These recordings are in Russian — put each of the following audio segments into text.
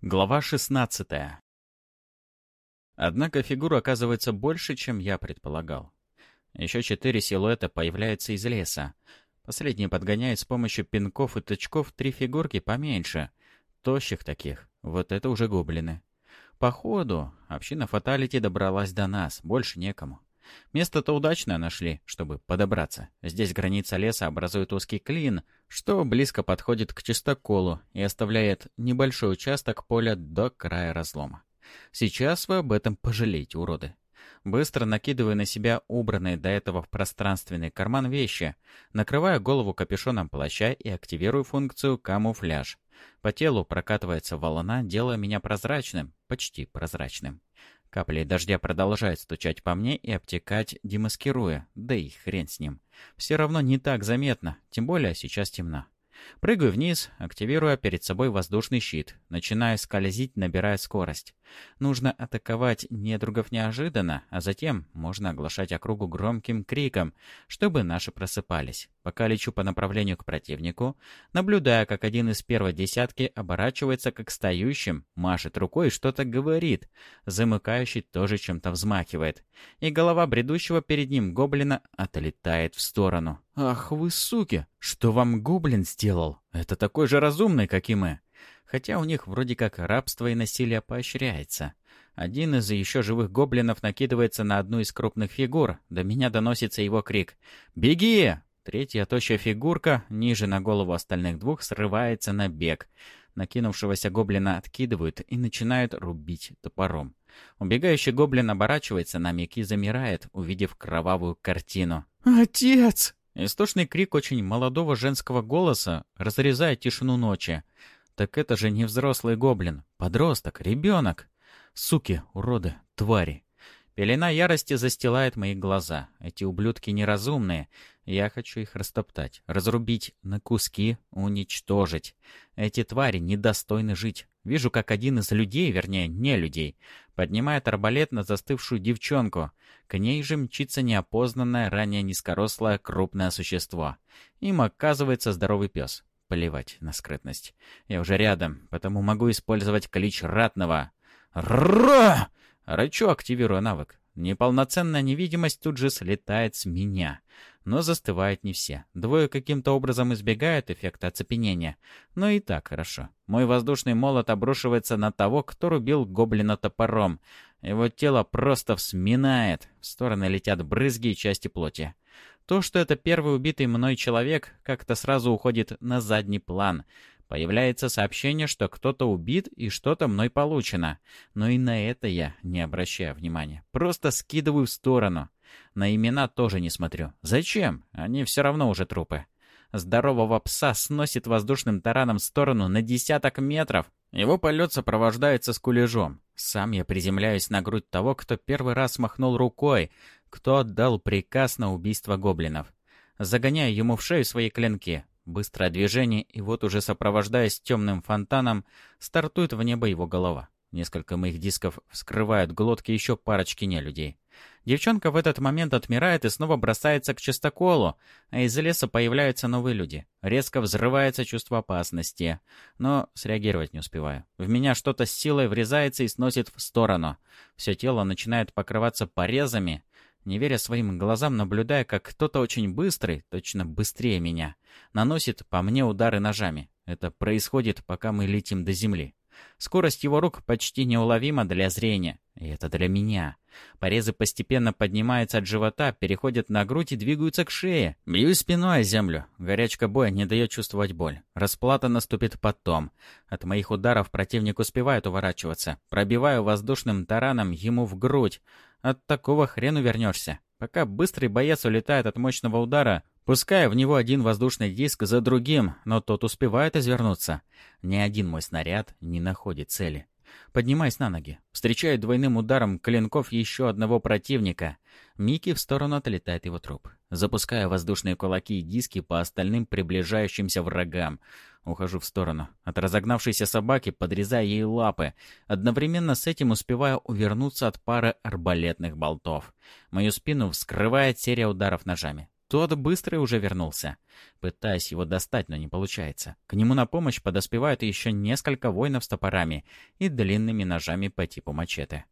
Глава 16 Однако фигура оказывается больше, чем я предполагал. Еще четыре силуэта появляются из леса. Последний подгоняет с помощью пинков и тычков три фигурки поменьше. Тощих таких. Вот это уже гоблины. Походу, община Фаталити добралась до нас. Больше некому. Место-то удачное нашли, чтобы подобраться. Здесь граница леса образует узкий клин, что близко подходит к чистоколу и оставляет небольшой участок поля до края разлома. Сейчас вы об этом пожалеете, уроды. Быстро накидываю на себя убранные до этого в пространственный карман вещи, накрываю голову капюшоном плаща и активирую функцию «камуфляж». По телу прокатывается волна, делая меня прозрачным, почти прозрачным. Капли дождя продолжают стучать по мне и обтекать, демаскируя. Да и хрен с ним. Все равно не так заметно, тем более сейчас темно. Прыгаю вниз, активируя перед собой воздушный щит. Начинаю скользить, набирая скорость. Нужно атаковать недругов неожиданно, а затем можно оглашать округу громким криком, чтобы наши просыпались. Пока лечу по направлению к противнику, наблюдая, как один из первой десятки оборачивается как стоящим, машет рукой и что-то говорит. Замыкающий тоже чем-то взмахивает. И голова бредущего перед ним гоблина отлетает в сторону. «Ах вы суки! Что вам гоблин сделал? Это такой же разумный, как и мы!» Хотя у них вроде как рабство и насилие поощряется. Один из еще живых гоблинов накидывается на одну из крупных фигур. До меня доносится его крик «Беги!» Третья тощая фигурка, ниже на голову остальных двух, срывается на бег. Накинувшегося гоблина откидывают и начинают рубить топором. Убегающий гоблин оборачивается на миг и замирает, увидев кровавую картину. «Отец!» Истошный крик очень молодого женского голоса разрезает тишину ночи. Так это же не взрослый гоблин. Подросток, ребенок. Суки, уроды, твари. Пелена ярости застилает мои глаза. Эти ублюдки неразумные. Я хочу их растоптать, разрубить на куски, уничтожить. Эти твари недостойны жить. Вижу, как один из людей, вернее, не людей, поднимает арбалет на застывшую девчонку. К ней же мчится неопознанное, ранее низкорослое, крупное существо. Им оказывается здоровый пес. Плевать на скрытность. Я уже рядом, потому могу использовать клич ратного. Ра! Рычу, активируя навык. Неполноценная невидимость тут же слетает с меня. Но застывают не все. Двое каким-то образом избегают эффекта оцепенения. Но и так хорошо. Мой воздушный молот обрушивается на того, кто рубил гоблина топором. Его тело просто всминает. В стороны летят брызги и части плоти. То, что это первый убитый мной человек, как-то сразу уходит на задний план. Появляется сообщение, что кто-то убит и что-то мной получено. Но и на это я не обращаю внимания. Просто скидываю в сторону. На имена тоже не смотрю. Зачем? Они все равно уже трупы. Здорового пса сносит воздушным тараном в сторону на десяток метров. Его полет сопровождается скулежом. Сам я приземляюсь на грудь того, кто первый раз махнул рукой, кто отдал приказ на убийство гоблинов. Загоняю ему в шею свои клинки. Быстрое движение, и вот уже сопровождаясь темным фонтаном, стартует в небо его голова. Несколько моих дисков вскрывают глотки еще парочки нелюдей. Девчонка в этот момент отмирает и снова бросается к чистоколу, а из леса появляются новые люди. Резко взрывается чувство опасности, но среагировать не успеваю. В меня что-то с силой врезается и сносит в сторону. Все тело начинает покрываться порезами, не веря своим глазам, наблюдая, как кто-то очень быстрый, точно быстрее меня, наносит по мне удары ножами. Это происходит, пока мы летим до земли. Скорость его рук почти неуловима для зрения, и это для меня. Порезы постепенно поднимаются от живота, переходят на грудь и двигаются к шее. Бьюсь спиной о землю. Горячка боя не дает чувствовать боль. Расплата наступит потом. От моих ударов противник успевает уворачиваться. Пробиваю воздушным тараном ему в грудь. От такого хрену вернешься. Пока быстрый боец улетает от мощного удара, пуская в него один воздушный диск за другим, но тот успевает извернуться. Ни один мой снаряд не находит цели. Поднимаясь на ноги, встречает двойным ударом клинков еще одного противника. Микки в сторону отлетает его труп. Запуская воздушные кулаки и диски по остальным приближающимся врагам. Ухожу в сторону. От разогнавшейся собаки подрезая ей лапы. Одновременно с этим успеваю увернуться от пары арбалетных болтов. Мою спину вскрывает серия ударов ножами. Тот быстро уже вернулся. Пытаясь его достать, но не получается. К нему на помощь подоспевают еще несколько воинов с топорами и длинными ножами по типу мачете.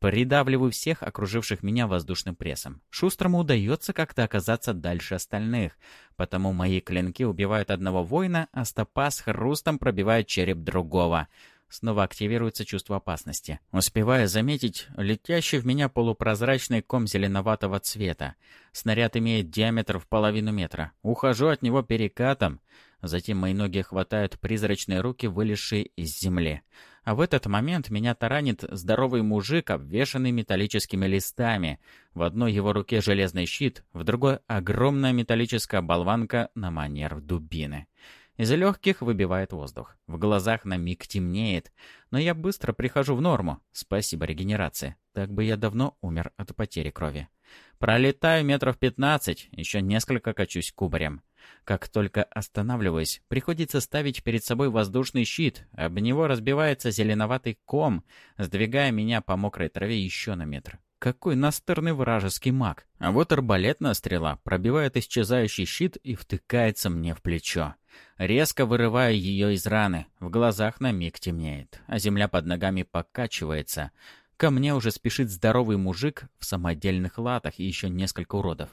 Придавливаю всех окруживших меня воздушным прессом. Шустрому удается как-то оказаться дальше остальных, потому мои клинки убивают одного воина, а стопа с хрустом пробивает череп другого. Снова активируется чувство опасности. Успевая заметить летящий в меня полупрозрачный ком зеленоватого цвета. Снаряд имеет диаметр в половину метра. Ухожу от него перекатом. Затем мои ноги хватают призрачные руки, вылезшие из земли. А в этот момент меня таранит здоровый мужик, обвешанный металлическими листами. В одной его руке железный щит, в другой — огромная металлическая болванка на манер дубины. Из легких выбивает воздух. В глазах на миг темнеет. Но я быстро прихожу в норму. Спасибо регенерации. Так бы я давно умер от потери крови. Пролетаю метров пятнадцать, еще несколько качусь кубарем. Как только останавливаюсь, приходится ставить перед собой воздушный щит. Об него разбивается зеленоватый ком, сдвигая меня по мокрой траве еще на метр. Какой настырный вражеский маг. А вот арбалетная стрела пробивает исчезающий щит и втыкается мне в плечо. Резко вырываю ее из раны. В глазах на миг темнеет, а земля под ногами покачивается. Ко мне уже спешит здоровый мужик в самодельных латах и еще несколько уродов.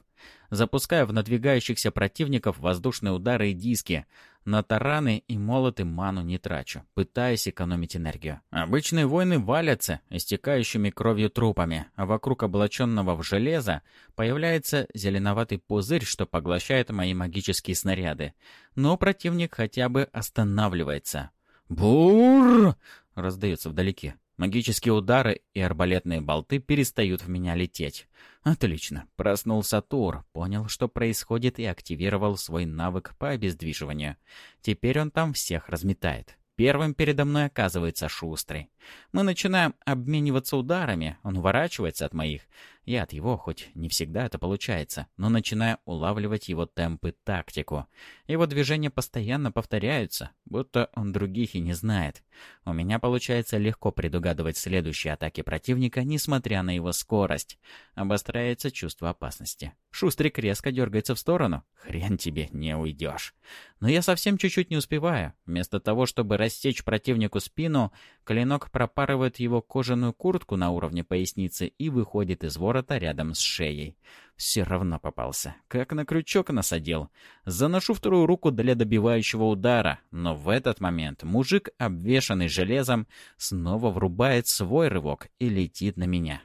Запускаю в надвигающихся противников воздушные удары и диски. На тараны и молоты ману не трачу, пытаясь экономить энергию. Обычные воины валятся, истекающими кровью трупами, а вокруг облаченного в железо появляется зеленоватый пузырь, что поглощает мои магические снаряды. Но противник хотя бы останавливается. «Бур!» — раздается вдалеке. Магические удары и арбалетные болты перестают в меня лететь. Отлично. Проснулся Тур, понял, что происходит и активировал свой навык по обездвиживанию. Теперь он там всех разметает. Первым передо мной оказывается Шустрый. Мы начинаем обмениваться ударами, он уворачивается от моих. Я от его, хоть не всегда это получается, но начинаю улавливать его темпы, тактику. Его движения постоянно повторяются, будто он других и не знает. У меня получается легко предугадывать следующие атаки противника, несмотря на его скорость. Обостряется чувство опасности. Шустрик резко дергается в сторону. Хрен тебе, не уйдешь. Но я совсем чуть-чуть не успеваю. Вместо того, чтобы рассечь противнику спину, клинок пропарывает его кожаную куртку на уровне поясницы и выходит из ворота рядом с шеей. Все равно попался. Как на крючок насадил. Заношу вторую руку для добивающего удара, но в этот момент мужик, обвешанный железом, снова врубает свой рывок и летит на меня.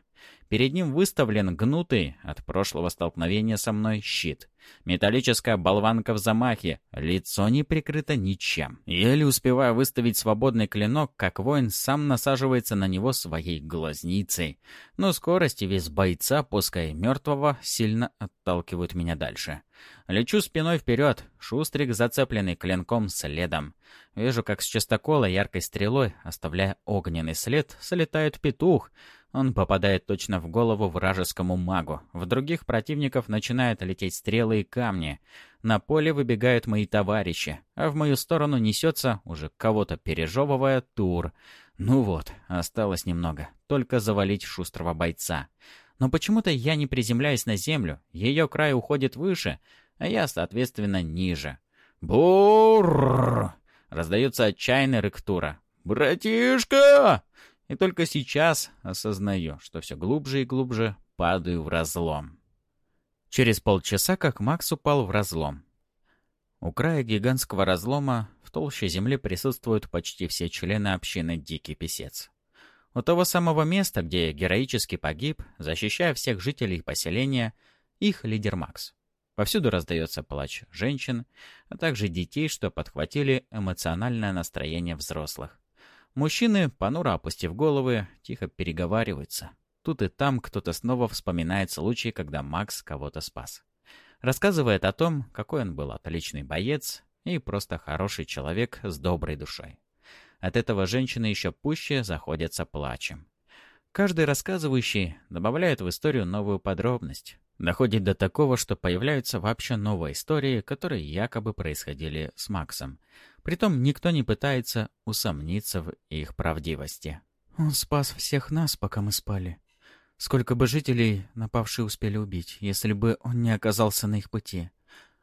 Перед ним выставлен гнутый от прошлого столкновения со мной щит. Металлическая болванка в замахе, лицо не прикрыто ничем. Еле успевая выставить свободный клинок, как воин сам насаживается на него своей глазницей. Но скорость и вес бойца, пускай мертвого, сильно отталкивают меня дальше. Лечу спиной вперед, шустрик, зацепленный клинком следом. Вижу, как с частокола яркой стрелой, оставляя огненный след, слетает петух — он попадает точно в голову вражескому магу. В других противников начинают лететь стрелы и камни. На поле выбегают мои товарищи, а в мою сторону несется, уже кого-то пережевывая, тур. Ну вот, осталось немного. Только завалить шустрого бойца. Но почему-то я не приземляюсь на землю. Ее край уходит выше, а я, соответственно, ниже. Бур! Раздается отчаянный рык. «Братишка!» И только сейчас осознаю, что все глубже и глубже падаю в разлом. Через полчаса как Макс упал в разлом. У края гигантского разлома в толще земли присутствуют почти все члены общины «Дикий писец». У того самого места, где героически погиб, защищая всех жителей поселения, их лидер Макс. Повсюду раздается плач женщин, а также детей, что подхватили эмоциональное настроение взрослых. Мужчины, понуро опустив головы, тихо переговариваются. Тут и там кто-то снова вспоминает случай, когда Макс кого-то спас. Рассказывает о том, какой он был отличный боец и просто хороший человек с доброй душой. От этого женщины еще пуще заходятся плачем. Каждый рассказывающий добавляет в историю новую подробность. Доходит до такого, что появляются вообще новые истории, которые якобы происходили с Максом. Притом никто не пытается усомниться в их правдивости. «Он спас всех нас, пока мы спали», Сколько бы жителей напавшие успели убить, если бы он не оказался на их пути.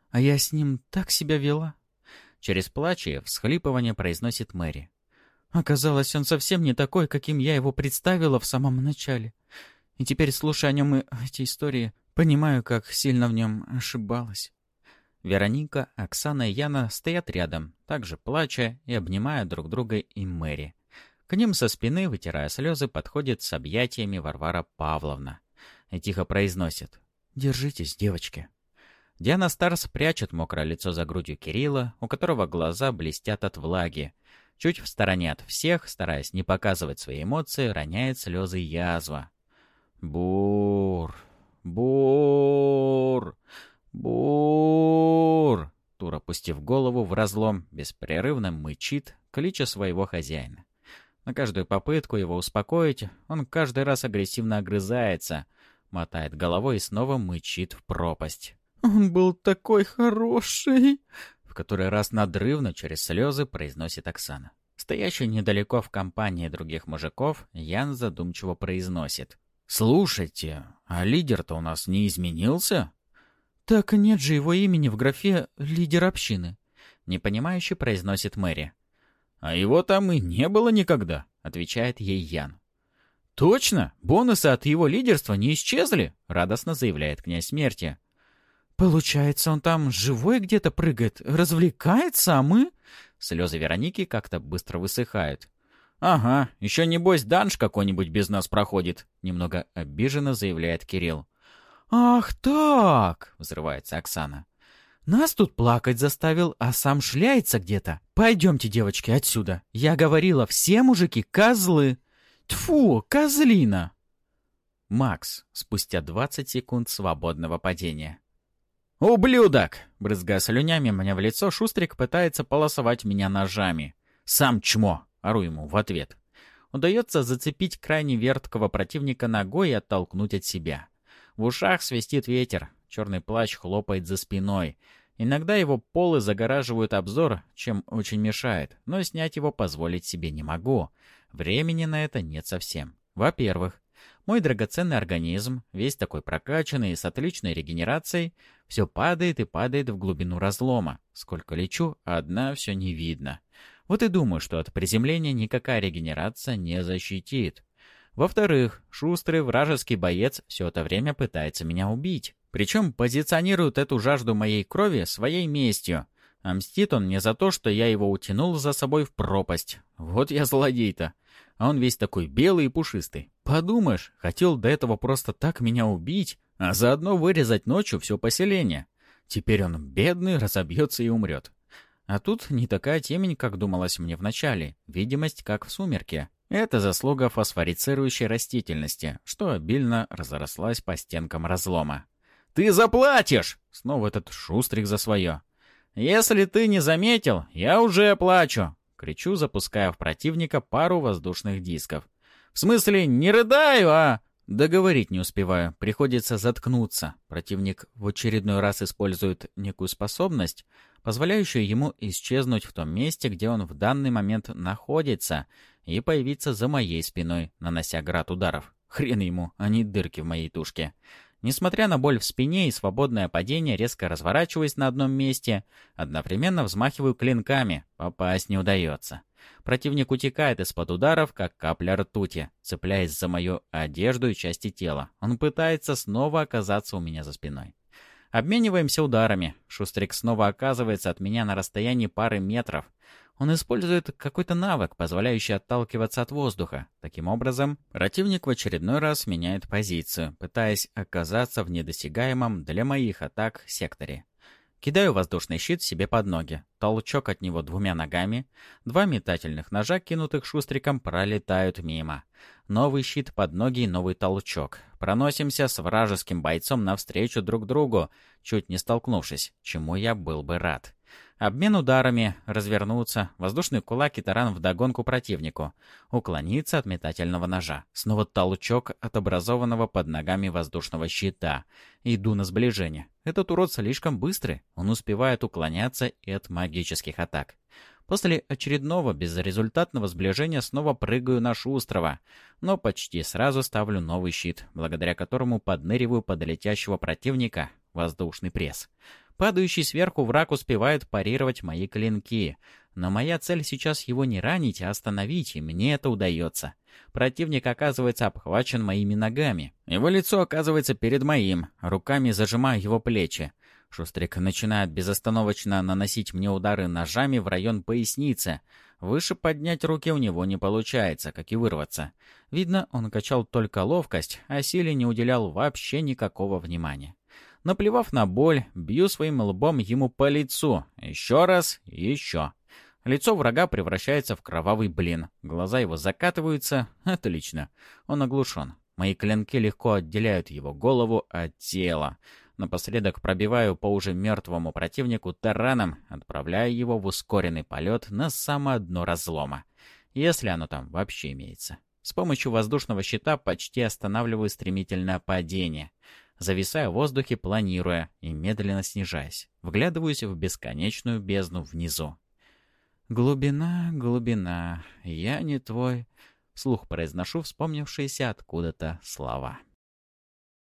А я с ним так себя вела. Через плач и всхлипывание произносит Мэри. Оказалось, он совсем не такой, каким я его представила в самом начале. И теперь, слушая о нем и эти истории, понимаю, как сильно в нем ошибалась. Вероника, Оксана и Яна стоят рядом, также плача и обнимая друг друга и Мэри. К ним со спины, вытирая слезы, подходит с объятиями Варвара Павловна и тихо произносит «Держитесь, девочки». Диана Старс прячет мокрое лицо за грудью Кирилла, у которого глаза блестят от влаги. Чуть в стороне от всех, стараясь не показывать свои эмоции, роняет слезы язва. «Бур! Бур! «Бур!» Тур, опустив голову в разлом, беспрерывно мычит, клича своего хозяина. На каждую попытку его успокоить, он каждый раз агрессивно огрызается, мотает головой и снова мычит в пропасть. «Он был такой хороший!» В который раз надрывно через слезы произносит Оксана. Стоящий недалеко в компании других мужиков, Ян задумчиво произносит. «Слушайте, а лидер-то у нас не изменился?» «Так нет же его имени в графе «лидер общины», — непонимающе произносит Мэри. «А его там и не было никогда», — отвечает ей Ян. «Точно? Бонусы от его лидерства не исчезли?» — радостно заявляет князь смерти. «Получается, он там живой где-то прыгает, развлекается, а мы...» Слезы Вероники как-то быстро высыхают. «Ага, еще небось данж какой-нибудь без нас проходит», — немного обиженно заявляет Кирилл. «Ах так!» — взрывается Оксана. «Нас тут плакать заставил, а сам шляется где-то. Пойдемте, девочки, отсюда. Я говорила, все мужики — козлы. Тфу, козлина!» Макс, спустя 20 секунд свободного падения. «Ублюдок!» — брызгая слюнями мне в лицо, Шустрик пытается полосовать меня ножами. «Сам чмо!» — ору ему в ответ. Удается зацепить крайне верткого противника ногой и оттолкнуть от себя. В ушах свистит ветер, черный плащ хлопает за спиной. Иногда его полы загораживают обзор, чем очень мешает, но снять его позволить себе не могу. Времени на это нет совсем. Во-первых, мой драгоценный организм, весь такой прокачанный и с отличной регенерацией, все падает и падает в глубину разлома. Сколько лечу, одна все не видно. Вот и думаю, что от приземления никакая регенерация не защитит. Во-вторых, шустрый вражеский боец все это время пытается меня убить. Причем позиционирует эту жажду моей крови своей местью. А мстит он мне за то, что я его утянул за собой в пропасть. Вот я злодей-то. А он весь такой белый и пушистый. Подумаешь, хотел до этого просто так меня убить, а заодно вырезать ночью все поселение. Теперь он бедный, разобьется и умрет. А тут не такая темень, как думалось мне вначале. Видимость, как в сумерке. Это заслуга фосфорицирующей растительности, что обильно разрослась по стенкам разлома. «Ты заплатишь!» — снова этот шустрик за свое. «Если ты не заметил, я уже плачу!» — кричу, запуская в противника пару воздушных дисков. «В смысле, не рыдаю, а...» Договорить не успеваю, приходится заткнуться. Противник в очередной раз использует некую способность, позволяющую ему исчезнуть в том месте, где он в данный момент находится, и появиться за моей спиной, нанося град ударов. Хрен ему, а не дырки в моей тушке. Несмотря на боль в спине и свободное падение, резко разворачиваясь на одном месте, одновременно взмахиваю клинками, попасть не удается. Противник утекает из-под ударов, как капля ртути, цепляясь за мою одежду и части тела. Он пытается снова оказаться у меня за спиной. Обмениваемся ударами. Шустрик снова оказывается от меня на расстоянии пары метров. Он использует какой-то навык, позволяющий отталкиваться от воздуха. Таким образом, противник в очередной раз меняет позицию, пытаясь оказаться в недосягаемом для моих атак секторе. Кидаю воздушный щит себе под ноги. Толчок от него двумя ногами. Два метательных ножа, кинутых шустриком, пролетают мимо. Новый щит под ноги и новый толчок. Проносимся с вражеским бойцом навстречу друг другу, чуть не столкнувшись, чему я был бы рад. Обмен ударами, развернуться, воздушный кулак и таран вдогонку противнику, уклониться от метательного ножа, снова толчок от образованного под ногами воздушного щита. Иду на сближение. Этот урод слишком быстрый, он успевает уклоняться и от магических атак. После очередного безрезультатного сближения снова прыгаю на Шустрова, но почти сразу ставлю новый щит, благодаря которому подныриваю под летящего противника воздушный пресс. Падающий сверху враг успевает парировать мои клинки, но моя цель сейчас его не ранить, а остановить, и мне это удается. Противник оказывается обхвачен моими ногами. Его лицо оказывается перед моим, руками зажимаю его плечи. Шустрик начинает безостановочно наносить мне удары ножами в район поясницы. Выше поднять руки у него не получается, как и вырваться. Видно, он качал только ловкость, а силе не уделял вообще никакого внимания. Наплевав на боль, бью своим лбом ему по лицу. Еще раз еще. Лицо врага превращается в кровавый блин. Глаза его закатываются. Отлично. Он оглушен. Мои клинки легко отделяют его голову от тела. Напоследок пробиваю по уже мертвому противнику тараном, отправляя его в ускоренный полет на самое дно разлома. Если оно там вообще имеется. С помощью воздушного щита почти останавливаю стремительное падение. Зависаю в воздухе, планируя и медленно снижаясь. Вглядываюсь в бесконечную бездну внизу. «Глубина, глубина, я не твой...» Вслух произношу вспомнившиеся откуда-то слова.